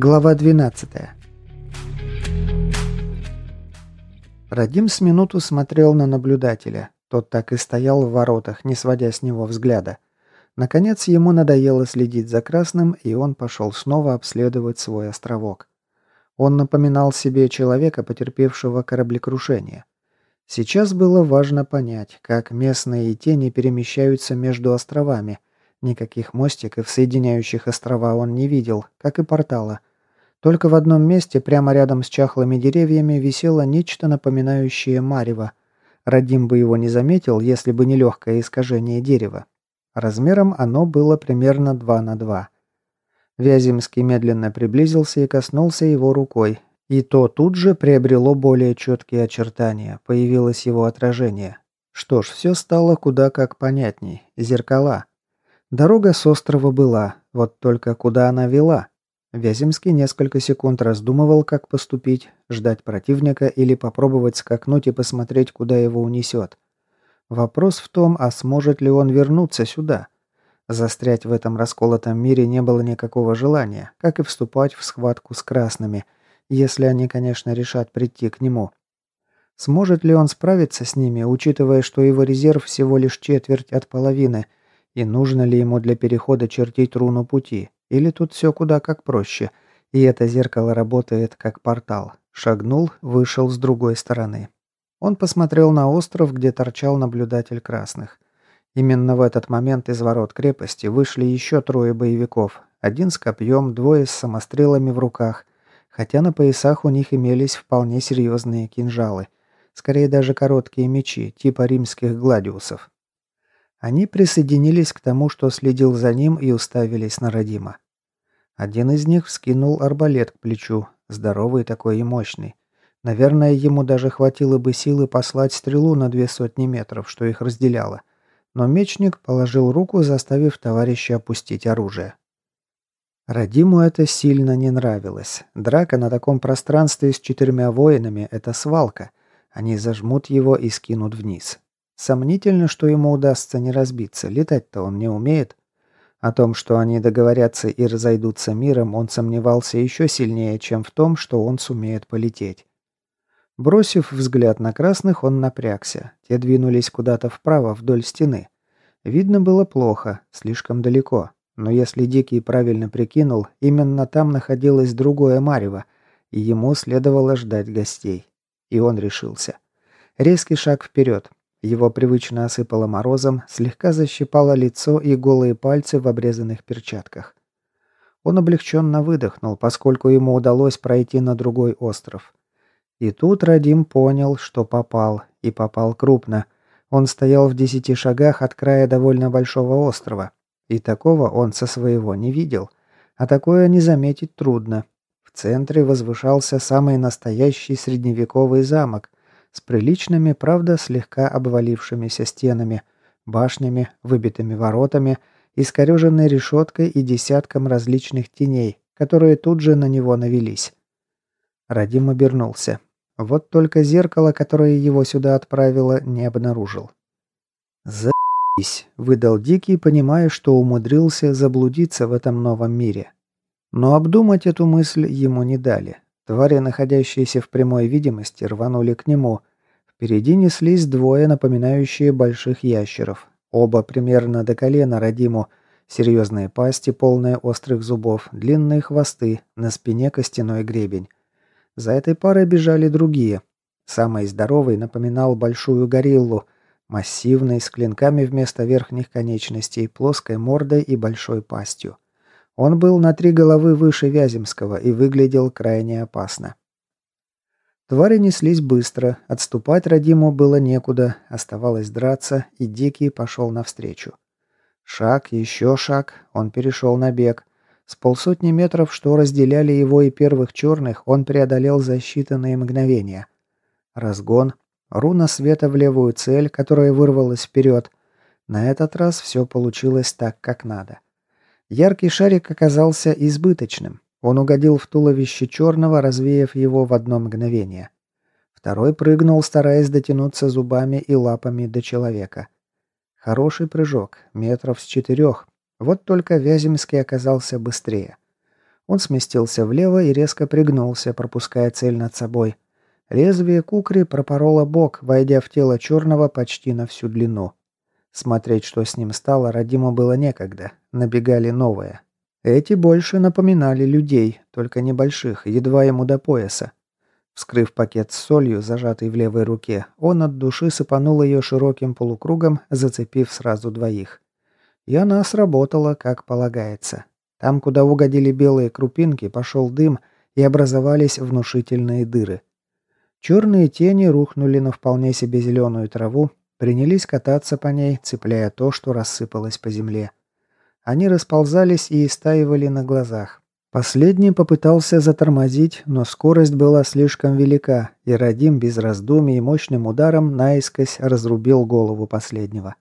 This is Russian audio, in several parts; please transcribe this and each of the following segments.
Глава 12 Радим с минуту смотрел на наблюдателя. Тот так и стоял в воротах, не сводя с него взгляда. Наконец ему надоело следить за красным, и он пошел снова обследовать свой островок. Он напоминал себе человека, потерпевшего кораблекрушение. Сейчас было важно понять, как местные тени перемещаются между островами. Никаких мостиков, соединяющих острова, он не видел, как и портала. Только в одном месте, прямо рядом с чахлыми деревьями, висело нечто напоминающее марево. Радим бы его не заметил, если бы не легкое искажение дерева. Размером оно было примерно 2 на 2. Вяземский медленно приблизился и коснулся его рукой, и то тут же приобрело более четкие очертания, появилось его отражение. Что ж, все стало куда как понятней. Зеркала. Дорога с острова была, вот только куда она вела? Вяземский несколько секунд раздумывал, как поступить, ждать противника или попробовать скакнуть и посмотреть, куда его унесет. Вопрос в том, а сможет ли он вернуться сюда? Застрять в этом расколотом мире не было никакого желания, как и вступать в схватку с красными – если они, конечно, решат прийти к нему. Сможет ли он справиться с ними, учитывая, что его резерв всего лишь четверть от половины, и нужно ли ему для перехода чертить руну пути, или тут все куда как проще, и это зеркало работает как портал. Шагнул, вышел с другой стороны. Он посмотрел на остров, где торчал наблюдатель красных. Именно в этот момент из ворот крепости вышли еще трое боевиков. Один с копьем, двое с самострелами в руках – хотя на поясах у них имелись вполне серьезные кинжалы, скорее даже короткие мечи, типа римских гладиусов. Они присоединились к тому, что следил за ним и уставились на Родима. Один из них вскинул арбалет к плечу, здоровый такой и мощный. Наверное, ему даже хватило бы силы послать стрелу на две сотни метров, что их разделяло. Но мечник положил руку, заставив товарища опустить оружие. Радиму это сильно не нравилось. Драка на таком пространстве с четырьмя воинами – это свалка. Они зажмут его и скинут вниз. Сомнительно, что ему удастся не разбиться. Летать-то он не умеет. О том, что они договорятся и разойдутся миром, он сомневался еще сильнее, чем в том, что он сумеет полететь. Бросив взгляд на красных, он напрягся. Те двинулись куда-то вправо, вдоль стены. Видно было плохо, слишком далеко. Но если Дикий правильно прикинул, именно там находилось другое марево, и ему следовало ждать гостей. И он решился. Резкий шаг вперед. Его привычно осыпало морозом, слегка защипало лицо и голые пальцы в обрезанных перчатках. Он облегченно выдохнул, поскольку ему удалось пройти на другой остров. И тут Радим понял, что попал, и попал крупно. Он стоял в десяти шагах от края довольно большого острова. И такого он со своего не видел. А такое не заметить трудно. В центре возвышался самый настоящий средневековый замок с приличными, правда, слегка обвалившимися стенами, башнями, выбитыми воротами, искореженной решеткой и десятком различных теней, которые тут же на него навелись. Радим обернулся. Вот только зеркало, которое его сюда отправило, не обнаружил. «За выдал Дикий, понимая, что умудрился заблудиться в этом новом мире. Но обдумать эту мысль ему не дали. Твари, находящиеся в прямой видимости, рванули к нему. Впереди неслись двое, напоминающие больших ящеров. Оба примерно до колена Радиму. Серьезные пасти, полные острых зубов, длинные хвосты, на спине костяной гребень. За этой парой бежали другие. Самый здоровый напоминал большую гориллу – Массивный, с клинками вместо верхних конечностей, плоской мордой и большой пастью. Он был на три головы выше Вяземского и выглядел крайне опасно. Твари неслись быстро, отступать Радиму было некуда, оставалось драться, и Дикий пошел навстречу. Шаг, еще шаг, он перешел на бег. С полсотни метров, что разделяли его и первых черных, он преодолел за считанные мгновения. Разгон, Руна света в левую цель, которая вырвалась вперед. На этот раз все получилось так, как надо. Яркий шарик оказался избыточным. Он угодил в туловище черного, развеяв его в одно мгновение. Второй прыгнул, стараясь дотянуться зубами и лапами до человека. Хороший прыжок, метров с четырех. Вот только Вяземский оказался быстрее. Он сместился влево и резко пригнулся, пропуская цель над собой. Лезвие кукри пропороло бок, войдя в тело черного почти на всю длину. Смотреть, что с ним стало, Радиму было некогда. Набегали новые. Эти больше напоминали людей, только небольших, едва ему до пояса. Вскрыв пакет с солью, зажатый в левой руке, он от души сыпанул ее широким полукругом, зацепив сразу двоих. И она сработала, как полагается. Там, куда угодили белые крупинки, пошел дым, и образовались внушительные дыры. Черные тени рухнули на вполне себе зеленую траву, принялись кататься по ней, цепляя то, что рассыпалось по земле. Они расползались и истаивали на глазах. Последний попытался затормозить, но скорость была слишком велика, и Радим без раздумий мощным ударом наискось разрубил голову последнего.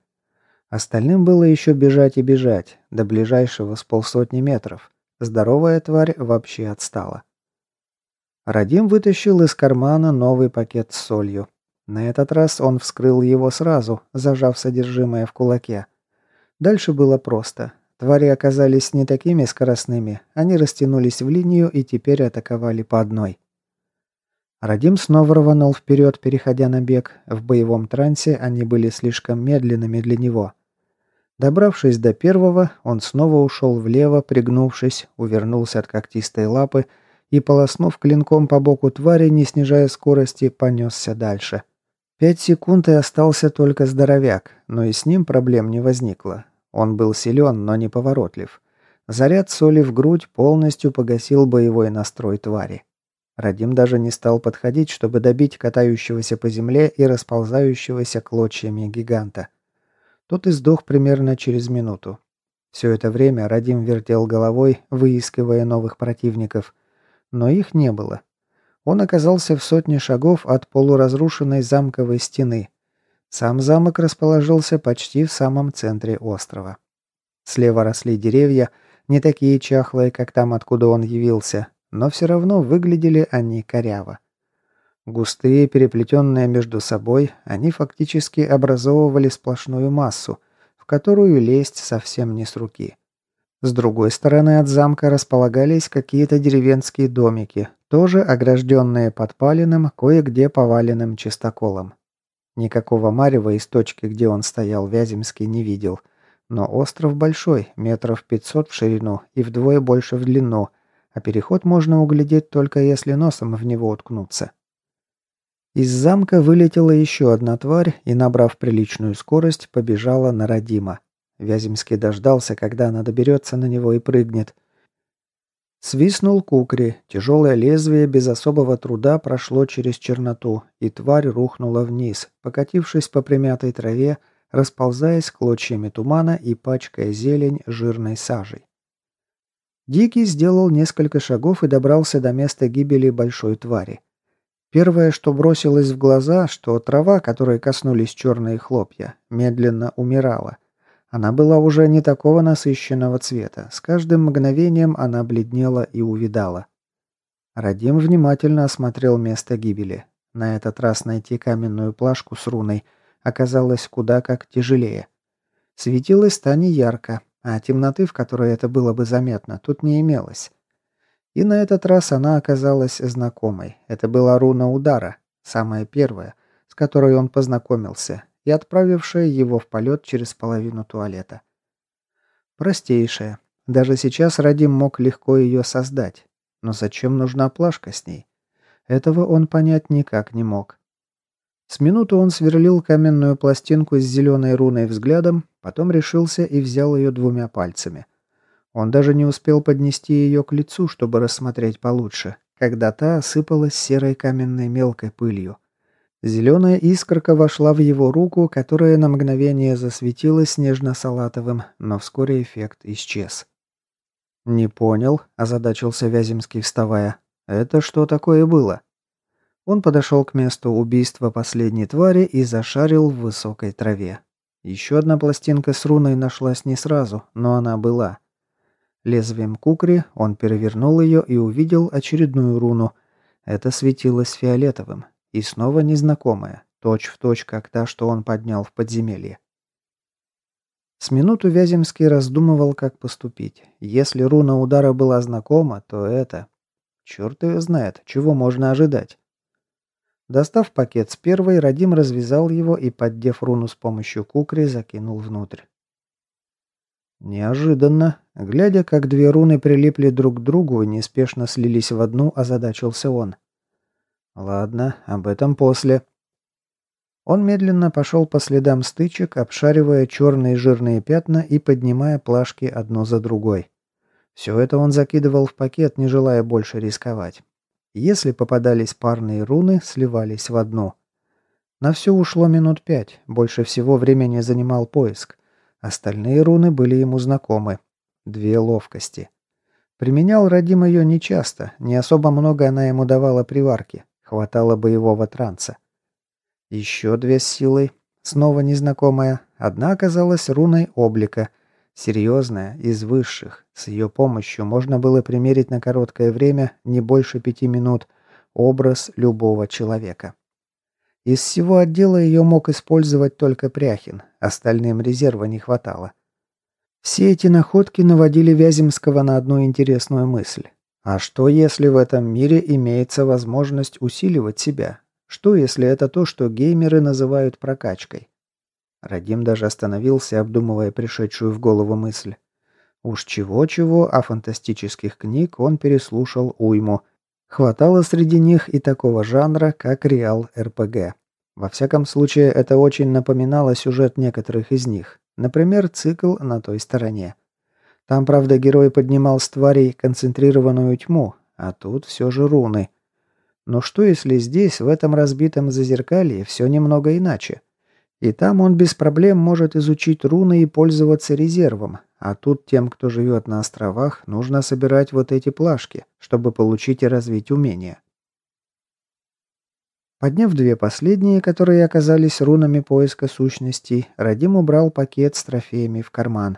Остальным было еще бежать и бежать, до ближайшего с полсотни метров. Здоровая тварь вообще отстала. Радим вытащил из кармана новый пакет с солью. На этот раз он вскрыл его сразу, зажав содержимое в кулаке. Дальше было просто. Твари оказались не такими скоростными, они растянулись в линию и теперь атаковали по одной. Радим снова рванул вперед, переходя на бег. В боевом трансе они были слишком медленными для него. Добравшись до первого, он снова ушел влево, пригнувшись, увернулся от когтистой лапы и, полоснув клинком по боку твари, не снижая скорости, понесся дальше. Пять секунд и остался только здоровяк, но и с ним проблем не возникло. Он был силен, но не поворотлив. Заряд соли в грудь полностью погасил боевой настрой твари. Радим даже не стал подходить, чтобы добить катающегося по земле и расползающегося клочьями гиганта. Тот и сдох примерно через минуту. Все это время Радим вертел головой, выискивая новых противников. Но их не было. Он оказался в сотне шагов от полуразрушенной замковой стены. Сам замок расположился почти в самом центре острова. Слева росли деревья, не такие чахлые, как там, откуда он явился, но все равно выглядели они коряво. Густые, переплетенные между собой, они фактически образовывали сплошную массу, в которую лезть совсем не с руки. С другой стороны от замка располагались какие-то деревенские домики, тоже огражденные подпаленным, кое-где поваленным чистоколом. Никакого марева из точки, где он стоял, Вяземский не видел. Но остров большой, метров 500 в ширину и вдвое больше в длину, а переход можно углядеть только если носом в него уткнуться. Из замка вылетела еще одна тварь и, набрав приличную скорость, побежала на Родима. Вяземский дождался, когда она доберется на него и прыгнет – Свистнул кукри, тяжелое лезвие без особого труда прошло через черноту, и тварь рухнула вниз, покатившись по примятой траве, расползаясь клочьями тумана и пачкая зелень жирной сажей. Дикий сделал несколько шагов и добрался до места гибели большой твари. Первое, что бросилось в глаза, что трава, которой коснулись черные хлопья, медленно умирала – она была уже не такого насыщенного цвета. С каждым мгновением она бледнела и увидала. Радим внимательно осмотрел место гибели. На этот раз найти каменную плашку с руной оказалось куда как тяжелее. Светилась та не ярко, а темноты, в которой это было бы заметно, тут не имелось. И на этот раз она оказалась знакомой. Это была руна удара, самая первая, с которой он познакомился, и отправившая его в полет через половину туалета. Простейшая. Даже сейчас Радим мог легко ее создать. Но зачем нужна плашка с ней? Этого он понять никак не мог. С минуту он сверлил каменную пластинку с зеленой руной взглядом, потом решился и взял ее двумя пальцами. Он даже не успел поднести ее к лицу, чтобы рассмотреть получше, когда та осыпалась серой каменной мелкой пылью. Зеленая искорка вошла в его руку, которая на мгновение засветилась нежно-салатовым, но вскоре эффект исчез. «Не понял», – озадачился Вяземский, вставая. «Это что такое было?» Он подошел к месту убийства последней твари и зашарил в высокой траве. Еще одна пластинка с руной нашлась не сразу, но она была. Лезвием кукри он перевернул ее и увидел очередную руну. Это светилось фиолетовым, и снова незнакомая, точь в точь, как та, что он поднял в подземелье. С минуту Вяземский раздумывал, как поступить. Если руна удара была знакома, то это... Черт ее знает, чего можно ожидать. Достав пакет с первой, Радим развязал его и, поддев руну с помощью кукри, закинул внутрь. Неожиданно, глядя, как две руны прилипли друг к другу и неспешно слились в одну, озадачился он. Ладно, об этом после. Он медленно пошел по следам стычек, обшаривая черные жирные пятна и поднимая плашки одно за другой. Все это он закидывал в пакет, не желая больше рисковать. Если попадались парные руны, сливались в одну. На все ушло минут пять, больше всего времени занимал поиск. Остальные руны были ему знакомы. Две ловкости. Применял Радим ее нечасто, не особо много она ему давала приварки, хватало боевого транса. Еще две с силой, снова незнакомая, одна оказалась руной облика, Серьезная, из высших. С ее помощью можно было примерить на короткое время, не больше пяти минут, образ любого человека. Из всего отдела ее мог использовать только Пряхин, остальным резерва не хватало. Все эти находки наводили Вяземского на одну интересную мысль. А что, если в этом мире имеется возможность усиливать себя? Что, если это то, что геймеры называют прокачкой? Радим даже остановился, обдумывая пришедшую в голову мысль. Уж чего-чего, а фантастических книг он переслушал уйму. Хватало среди них и такого жанра, как реал-РПГ. Во всяком случае, это очень напоминало сюжет некоторых из них. Например, цикл «На той стороне». Там, правда, герой поднимал с тварей концентрированную тьму, а тут все же руны. Но что если здесь, в этом разбитом зазеркалье, все немного иначе? И там он без проблем может изучить руны и пользоваться резервом, а тут тем, кто живет на островах, нужно собирать вот эти плашки, чтобы получить и развить умения. Подняв две последние, которые оказались рунами поиска сущностей, Радим убрал пакет с трофеями в карман.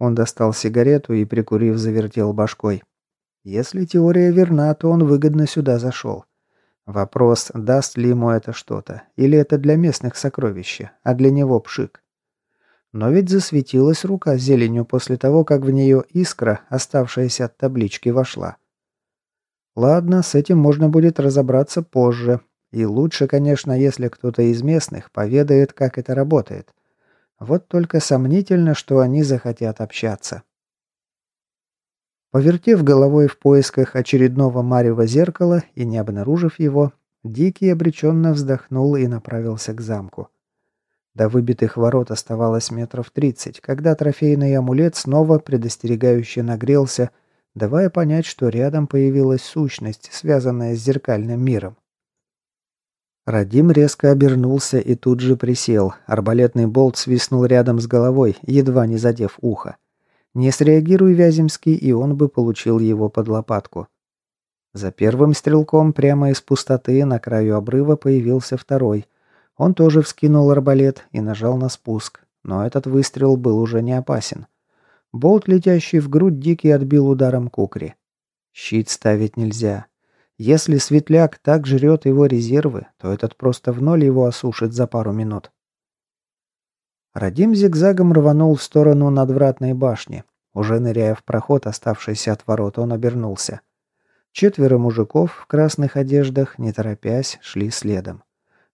Он достал сигарету и, прикурив, завертел башкой. Если теория верна, то он выгодно сюда зашел. Вопрос, даст ли ему это что-то, или это для местных сокровища, а для него пшик. Но ведь засветилась рука зеленью после того, как в нее искра, оставшаяся от таблички, вошла. Ладно, с этим можно будет разобраться позже. И лучше, конечно, если кто-то из местных поведает, как это работает. Вот только сомнительно, что они захотят общаться. Повертев головой в поисках очередного марева зеркала и не обнаружив его, Дикий обреченно вздохнул и направился к замку. До выбитых ворот оставалось метров тридцать, когда трофейный амулет снова предостерегающе нагрелся, давая понять, что рядом появилась сущность, связанная с зеркальным миром. Радим резко обернулся и тут же присел. Арбалетный болт свистнул рядом с головой, едва не задев ухо. Не среагируй, Вяземский, и он бы получил его под лопатку. За первым стрелком прямо из пустоты на краю обрыва появился второй. Он тоже вскинул арбалет и нажал на спуск, но этот выстрел был уже не опасен. Болт, летящий в грудь, Дикий отбил ударом кукри. Щит ставить нельзя. Если светляк так жрет его резервы, то этот просто в ноль его осушит за пару минут. Радим зигзагом рванул в сторону надвратной башни. Уже ныряя в проход, оставшийся от ворот, он обернулся. Четверо мужиков в красных одеждах, не торопясь, шли следом.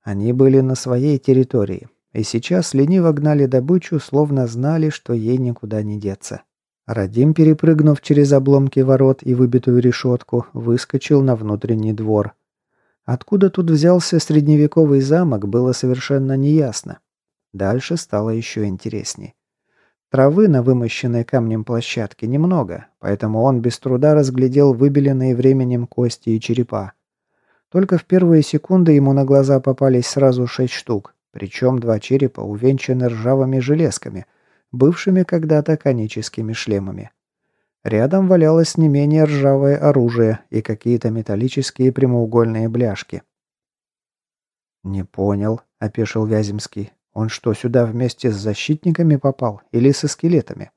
Они были на своей территории, и сейчас лениво гнали добычу, словно знали, что ей никуда не деться. Радим, перепрыгнув через обломки ворот и выбитую решетку, выскочил на внутренний двор. Откуда тут взялся средневековый замок, было совершенно неясно. Дальше стало еще интересней. Травы на вымощенной камнем площадке немного, поэтому он без труда разглядел выбеленные временем кости и черепа. Только в первые секунды ему на глаза попались сразу шесть штук, причем два черепа увенчаны ржавыми железками, бывшими когда-то коническими шлемами. Рядом валялось не менее ржавое оружие и какие-то металлические прямоугольные бляшки. «Не понял», — опешил Вяземский. Он что, сюда вместе с защитниками попал или со скелетами?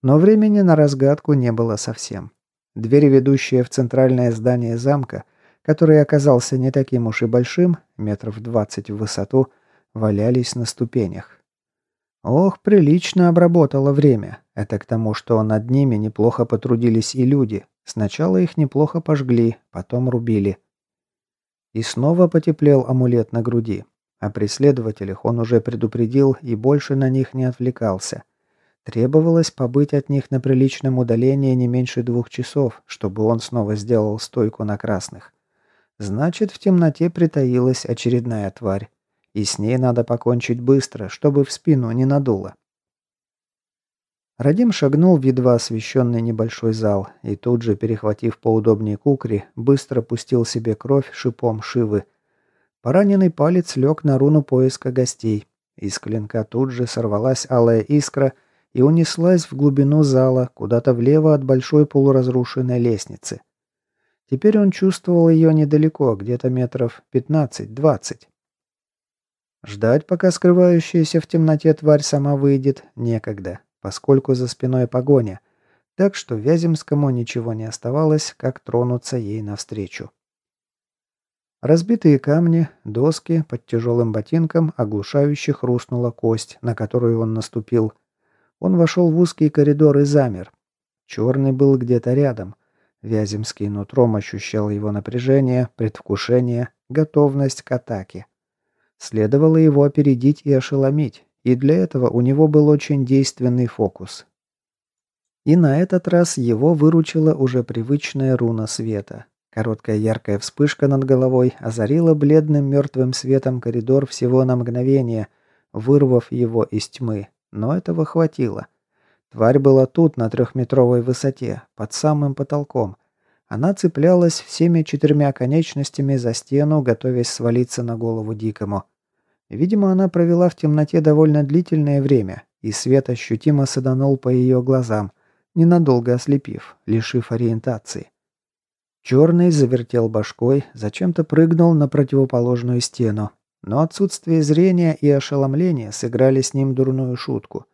Но времени на разгадку не было совсем. Дверь, ведущая в центральное здание замка, который оказался не таким уж и большим, метров двадцать в высоту, валялись на ступенях. Ох, прилично обработало время. Это к тому, что над ними неплохо потрудились и люди. Сначала их неплохо пожгли, потом рубили. И снова потеплел амулет на груди. О преследователях он уже предупредил и больше на них не отвлекался. Требовалось побыть от них на приличном удалении не меньше двух часов, чтобы он снова сделал стойку на красных. Значит, в темноте притаилась очередная тварь. И с ней надо покончить быстро, чтобы в спину не надуло. Радим шагнул в едва освещенный небольшой зал и тут же, перехватив поудобнее кукри, быстро пустил себе кровь шипом Шивы. Пораненный палец лег на руну поиска гостей. Из клинка тут же сорвалась алая искра и унеслась в глубину зала, куда-то влево от большой полуразрушенной лестницы. Теперь он чувствовал ее недалеко, где-то метров 15-20. Ждать, пока скрывающаяся в темноте тварь сама выйдет, некогда, поскольку за спиной погоня, так что Вяземскому ничего не оставалось, как тронуться ей навстречу. Разбитые камни, доски под тяжелым ботинком оглушающе хрустнула кость, на которую он наступил. Он вошел в узкий коридор и замер. Черный был где-то рядом. Вяземский нутром ощущал его напряжение, предвкушение, готовность к атаке. Следовало его опередить и ошеломить, и для этого у него был очень действенный фокус. И на этот раз его выручила уже привычная руна света. Короткая яркая вспышка над головой озарила бледным мертвым светом коридор всего на мгновение, вырвав его из тьмы, но этого хватило. Тварь была тут, на трехметровой высоте, под самым потолком. Она цеплялась всеми четырьмя конечностями за стену, готовясь свалиться на голову Дикому. Видимо, она провела в темноте довольно длительное время, и свет ощутимо саданул по ее глазам, ненадолго ослепив, лишив ориентации. Черный завертел башкой, зачем-то прыгнул на противоположную стену, но отсутствие зрения и ошеломление сыграли с ним дурную шутку.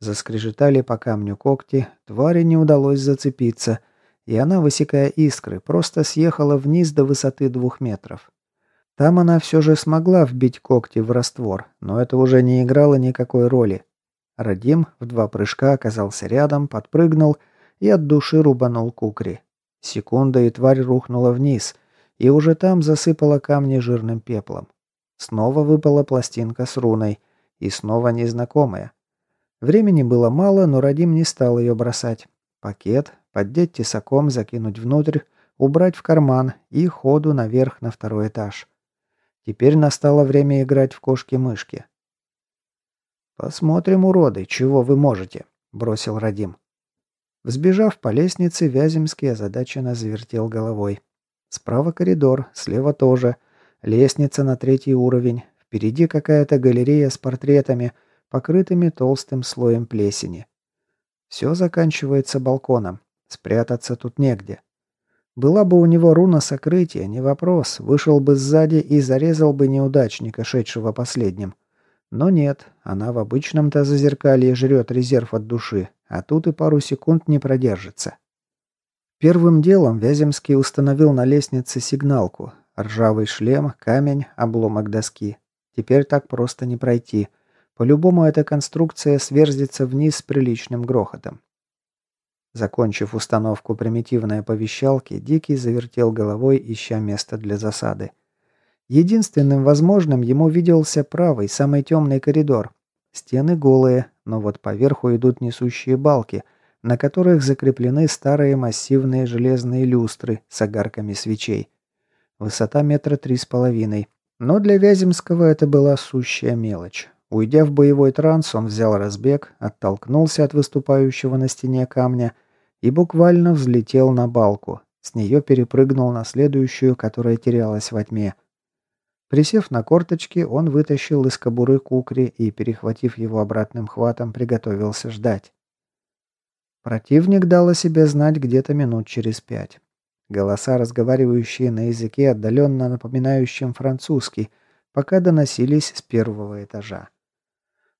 Заскрежетали по камню когти, твари не удалось зацепиться, и она, высекая искры, просто съехала вниз до высоты двух метров. Там она все же смогла вбить когти в раствор, но это уже не играло никакой роли. Радим в два прыжка оказался рядом, подпрыгнул и от души рубанул кукри. Секунда, и тварь рухнула вниз, и уже там засыпала камни жирным пеплом. Снова выпала пластинка с руной, и снова незнакомая. Времени было мало, но Радим не стал ее бросать. Пакет, поддеть тесаком, закинуть внутрь, убрать в карман и ходу наверх на второй этаж. Теперь настало время играть в кошки-мышки. «Посмотрим, уроды, чего вы можете», — бросил Радим. Взбежав по лестнице, Вяземский озадаченно завертел головой. Справа коридор, слева тоже. Лестница на третий уровень. Впереди какая-то галерея с портретами, покрытыми толстым слоем плесени. Все заканчивается балконом. Спрятаться тут негде. Была бы у него руна сокрытия, не вопрос, вышел бы сзади и зарезал бы неудачника, шедшего последним. Но нет, она в обычном-то зазеркалье жрет резерв от души, а тут и пару секунд не продержится. Первым делом Вяземский установил на лестнице сигналку. Ржавый шлем, камень, обломок доски. Теперь так просто не пройти. По-любому эта конструкция сверзится вниз с приличным грохотом. Закончив установку примитивной оповещалки, Дикий завертел головой, ища место для засады. Единственным возможным ему виделся правый, самый темный коридор. Стены голые, но вот поверху идут несущие балки, на которых закреплены старые массивные железные люстры с огарками свечей. Высота метра три с половиной. Но для Вяземского это была сущая мелочь. Уйдя в боевой транс, он взял разбег, оттолкнулся от выступающего на стене камня – и буквально взлетел на балку. С нее перепрыгнул на следующую, которая терялась во тьме. Присев на корточки, он вытащил из кобуры кукри и, перехватив его обратным хватом, приготовился ждать. Противник дал о себе знать где-то минут через пять. Голоса, разговаривающие на языке, отдаленно напоминающем французский, пока доносились с первого этажа.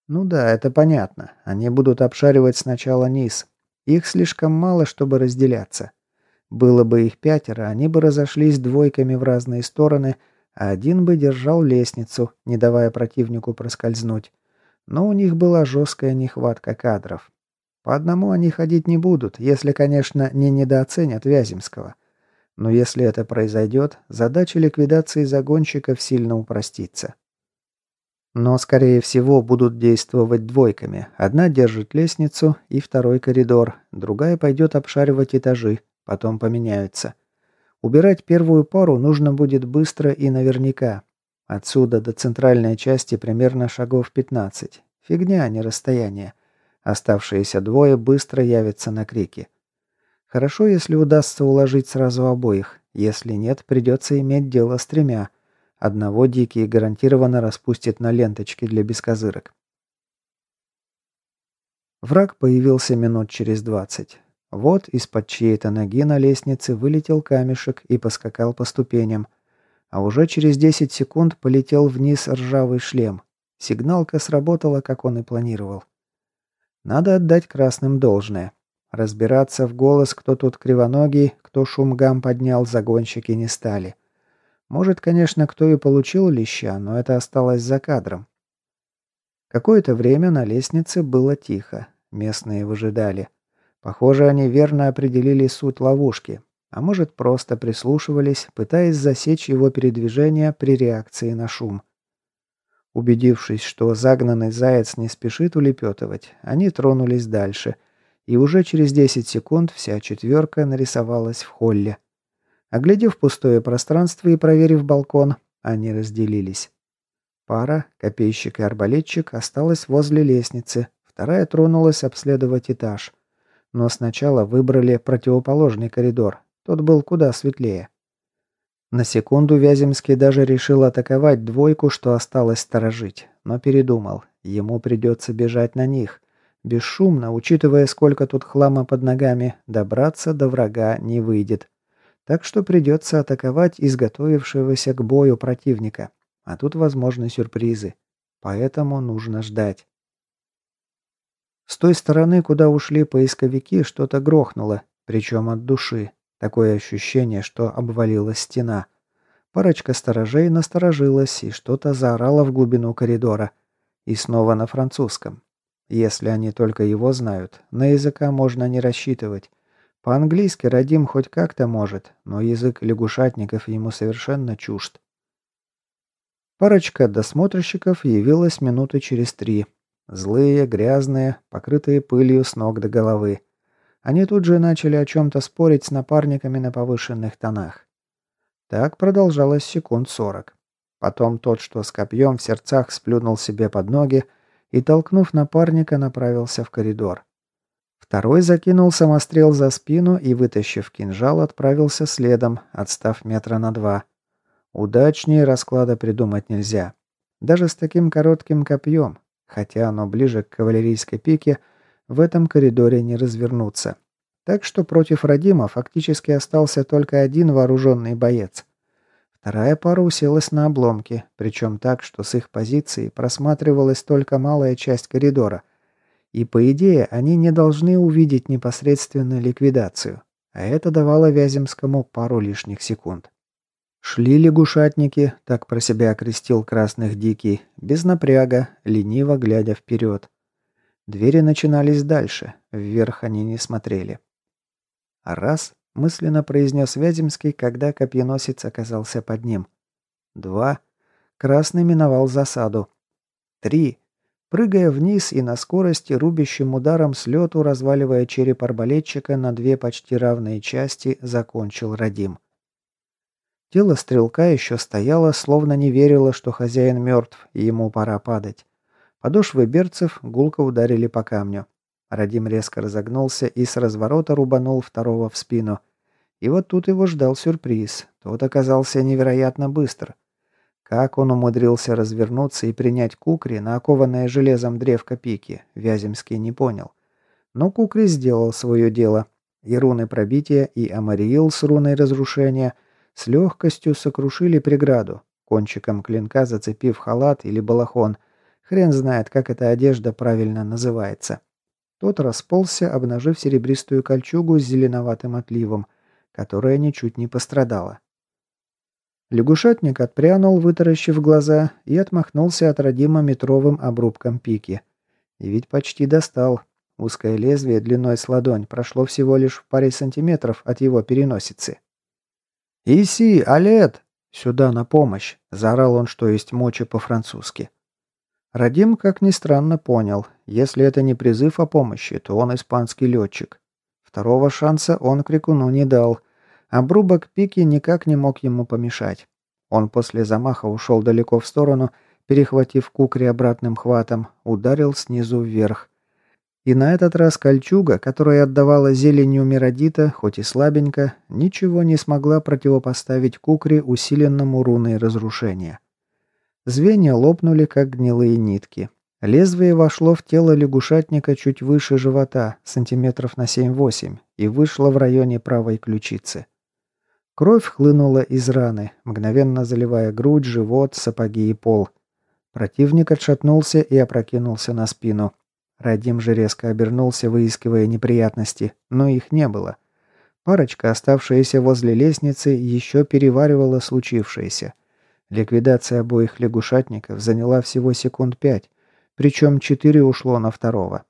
Ну да, это понятно. Они будут обшаривать сначала низ, их слишком мало, чтобы разделяться. Было бы их пятеро, они бы разошлись двойками в разные стороны, а один бы держал лестницу, не давая противнику проскользнуть. но у них была жесткая нехватка кадров. По одному они ходить не будут, если, конечно, не недооценят Вяземского. Но если это произойдет, задача ликвидации загонщиков сильно упростится. Но, скорее всего, будут действовать двойками. Одна держит лестницу и второй коридор, другая пойдет обшаривать этажи, потом поменяются. Убирать первую пару нужно будет быстро и наверняка. Отсюда до центральной части примерно шагов 15. Фигня, а не расстояние. Оставшиеся двое быстро явятся на крики. Хорошо, если удастся уложить сразу обоих. Если нет, придется иметь дело с тремя. Одного Дикий гарантированно распустит на ленточке для бескозырок. Враг появился минут через двадцать. Вот из-под чьей-то ноги на лестнице вылетел камешек и поскакал по ступеням. А уже через 10 секунд полетел вниз ржавый шлем. Сигналка сработала, как он и планировал. Надо отдать красным должное. Разбираться в голос, кто тут кривоногий, кто шум-гам поднял, загонщики не стали. Может, конечно, кто и получил леща, но это осталось за кадром. Какое-то время на лестнице было тихо. Местные выжидали. Похоже, они верно определили суть ловушки. А может, просто прислушивались, пытаясь засечь его передвижение при реакции на шум. Убедившись, что загнанный заяц не спешит улепетывать, они тронулись дальше. И уже через 10 секунд вся четверка нарисовалась в холле. Оглядев пустое пространство и проверив балкон, они разделились. Пара, копейщик и арбалетчик, осталась возле лестницы, вторая тронулась обследовать этаж. Но сначала выбрали противоположный коридор, тот был куда светлее. На секунду Вяземский даже решил атаковать двойку, что осталось сторожить, но передумал. Ему придется бежать на них. Бесшумно, учитывая, сколько тут хлама под ногами, добраться до врага не выйдет. Так что придется атаковать изготовившегося к бою противника. А тут возможны сюрпризы. Поэтому нужно ждать. С той стороны, куда ушли поисковики, что-то грохнуло, причем от души. Такое ощущение, что обвалилась стена. Парочка сторожей насторожилась и что-то заорала в глубину коридора. И снова на французском. Если они только его знают, на языка можно не рассчитывать. По-английски Радим хоть как-то может, но язык лягушатников ему совершенно чужд. Парочка досмотрщиков явилась минуты через три. Злые, грязные, покрытые пылью с ног до головы. Они тут же начали о чем-то спорить с напарниками на повышенных тонах. Так продолжалось секунд сорок. Потом тот, что с копьем в сердцах сплюнул себе под ноги и, толкнув напарника, направился в коридор. Второй закинул самострел за спину и, вытащив кинжал, отправился следом, отстав метра на два. Удачнее расклада придумать нельзя. Даже с таким коротким копьем, хотя оно ближе к кавалерийской пике, в этом коридоре не развернуться. Так что против Радима фактически остался только один вооруженный боец. Вторая пара уселась на обломки, причем так, что с их позиции просматривалась только малая часть коридора – и по идее они не должны увидеть непосредственно ликвидацию, а это давало Вяземскому пару лишних секунд. Шли лягушатники, так про себя окрестил красных дикий, без напряга, лениво глядя вперед. Двери начинались дальше, вверх они не смотрели. А раз, мысленно произнес Вяземский, когда копьеносец оказался под ним. Два. Красный миновал засаду. Три. Прыгая вниз и на скорости, рубящим ударом с лету, разваливая череп арбалетчика на две почти равные части, закончил Радим. Тело стрелка еще стояло, словно не верило, что хозяин мертв, и ему пора падать. Подошвы берцев гулко ударили по камню. Радим резко разогнулся и с разворота рубанул второго в спину. И вот тут его ждал сюрприз. Тот оказался невероятно быстр. Как он умудрился развернуться и принять кукри на окованное железом древко пики, Вяземский не понял. Но кукри сделал свое дело. И руны пробития, и Амариил с руной разрушения с легкостью сокрушили преграду, кончиком клинка зацепив халат или балахон. Хрен знает, как эта одежда правильно называется. Тот расползся, обнажив серебристую кольчугу с зеленоватым отливом, которая ничуть не пострадала. Лягушатник отпрянул, вытаращив глаза, и отмахнулся от родима метровым обрубком пики. И ведь почти достал. Узкое лезвие длиной с ладонь прошло всего лишь в паре сантиметров от его переносицы. «Иси, Алет! Сюда на помощь!» – заорал он, что есть мочи по-французски. Радим, как ни странно, понял. Если это не призыв о помощи, то он испанский летчик. Второго шанса он крикуну не дал. Обрубок пики никак не мог ему помешать. Он после замаха ушел далеко в сторону, перехватив кукри обратным хватом, ударил снизу вверх. И на этот раз кольчуга, которая отдавала зеленью миродита, хоть и слабенько, ничего не смогла противопоставить кукре усиленному руной разрушения. Звенья лопнули, как гнилые нитки. Лезвие вошло в тело лягушатника чуть выше живота, сантиметров на 7-8, и вышло в районе правой ключицы. Кровь хлынула из раны, мгновенно заливая грудь, живот, сапоги и пол. Противник отшатнулся и опрокинулся на спину. Радим же резко обернулся, выискивая неприятности, но их не было. Парочка, оставшаяся возле лестницы, еще переваривала случившееся. Ликвидация обоих лягушатников заняла всего секунд пять, причем четыре ушло на второго.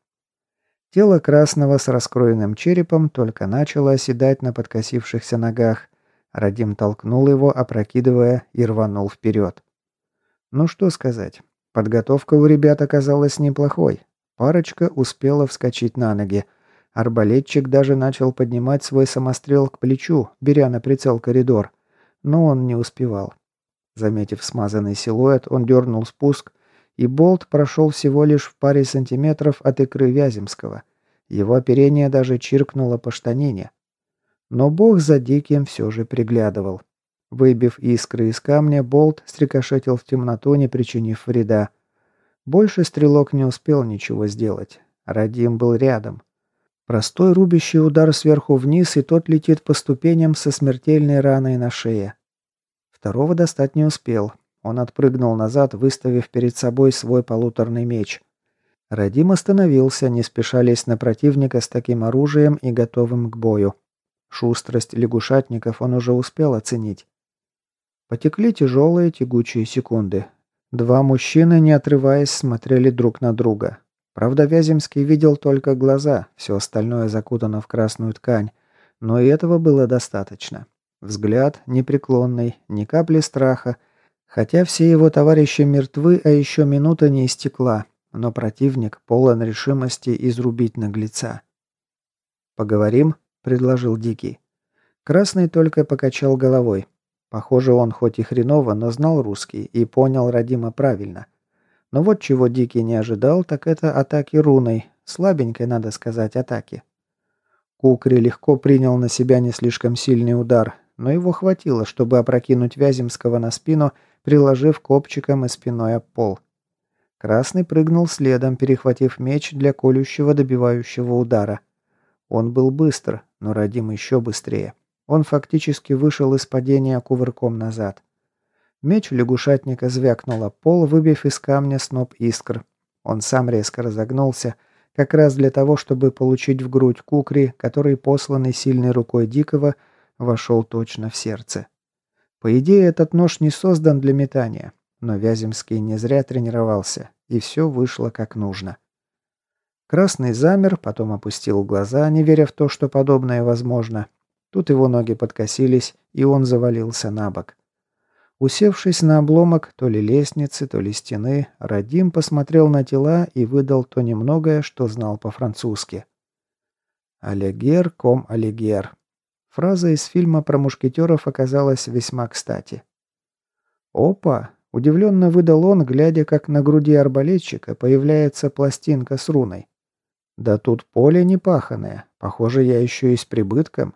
Тело красного с раскроенным черепом только начало оседать на подкосившихся ногах. Радим толкнул его, опрокидывая, и рванул вперед. Ну что сказать, подготовка у ребят оказалась неплохой. Парочка успела вскочить на ноги. Арбалетчик даже начал поднимать свой самострел к плечу, беря на прицел коридор. Но он не успевал. Заметив смазанный силуэт, он дернул спуск, и болт прошел всего лишь в паре сантиметров от икры Вяземского. Его оперение даже чиркнуло по штанине. Но бог за диким все же приглядывал. Выбив искры из камня, болт стрикошетил в темноту, не причинив вреда. Больше стрелок не успел ничего сделать. Радим был рядом. Простой рубящий удар сверху вниз, и тот летит по ступеням со смертельной раной на шее. Второго достать не успел. Он отпрыгнул назад, выставив перед собой свой полуторный меч. Радим остановился, не спеша лезть на противника с таким оружием и готовым к бою. Шустрость лягушатников он уже успел оценить. Потекли тяжелые тягучие секунды. Два мужчины, не отрываясь, смотрели друг на друга. Правда, Вяземский видел только глаза, все остальное закутано в красную ткань, но и этого было достаточно. Взгляд непреклонный, ни капли страха, Хотя все его товарищи мертвы, а еще минута не истекла, но противник полон решимости изрубить наглеца. «Поговорим?» – предложил Дикий. Красный только покачал головой. Похоже, он хоть и хреново, но знал русский и понял Родима правильно. Но вот чего Дикий не ожидал, так это атаки руной, слабенькой, надо сказать, атаки. Кукри легко принял на себя не слишком сильный удар, но его хватило, чтобы опрокинуть Вяземского на спину – приложив копчиком и спиной об пол. Красный прыгнул следом, перехватив меч для колющего добивающего удара. Он был быстр, но Радим еще быстрее. Он фактически вышел из падения кувырком назад. Меч лягушатника звякнул об пол, выбив из камня сноп искр. Он сам резко разогнулся, как раз для того, чтобы получить в грудь кукри, который, посланный сильной рукой Дикого, вошел точно в сердце. По идее, этот нож не создан для метания, но Вяземский не зря тренировался, и все вышло как нужно. Красный замер, потом опустил глаза, не веря в то, что подобное возможно. Тут его ноги подкосились, и он завалился на бок. Усевшись на обломок то ли лестницы, то ли стены, Радим посмотрел на тела и выдал то немногое, что знал по-французски. «Алегер ком алегер». Фраза из фильма про мушкетеров оказалась весьма кстати. «Опа!» – удивленно выдал он, глядя, как на груди арбалетчика появляется пластинка с руной. «Да тут поле непаханное. Похоже, я еще и с прибытком».